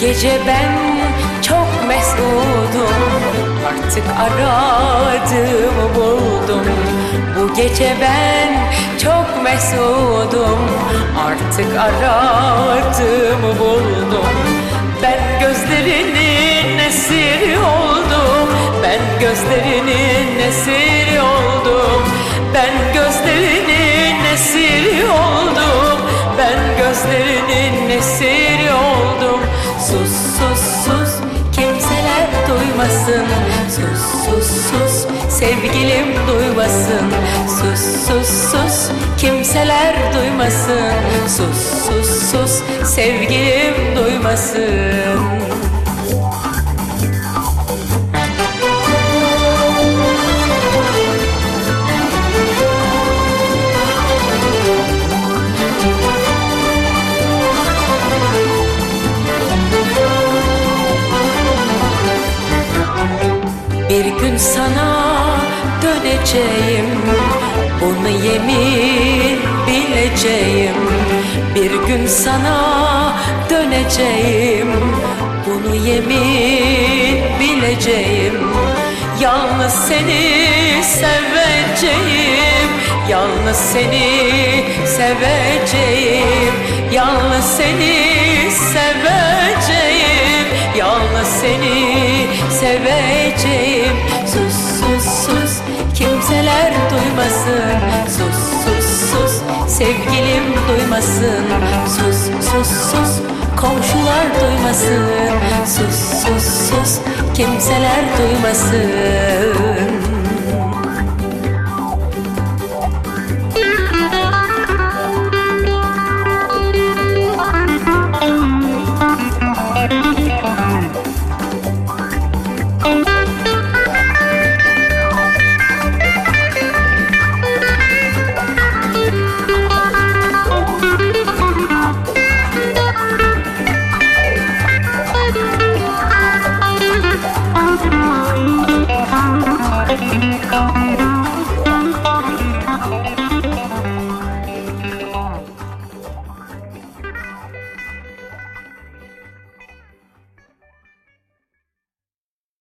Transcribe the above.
gece ben çok mesudum. Artık aradığımı buldum. Bu gece ben çok mesudum. Artık aradığımı buldum. Ben gözlerinin esiri oldum. Ben gözlerinin esiri oldum. Ben gözlerinin duymasın. Sus sus sus. Sevgilim duymasın. Sus sus sus. Kimseler duymasın. Sus sus sus. Sevgilim duymasın Bir gün sana döneceğim. Bunu yemin bileceğim. Bir gün sana döneceğim. Bunu yemin bileceğim. Yalnız seni seveceğim. Yalnız seni seveceğim. Yalnız seni seveceğim. Yalnız seni seveceğim sevgilim duymasın. Sus sus sus komşular duymasın. Sus sus sus kimseler duymasın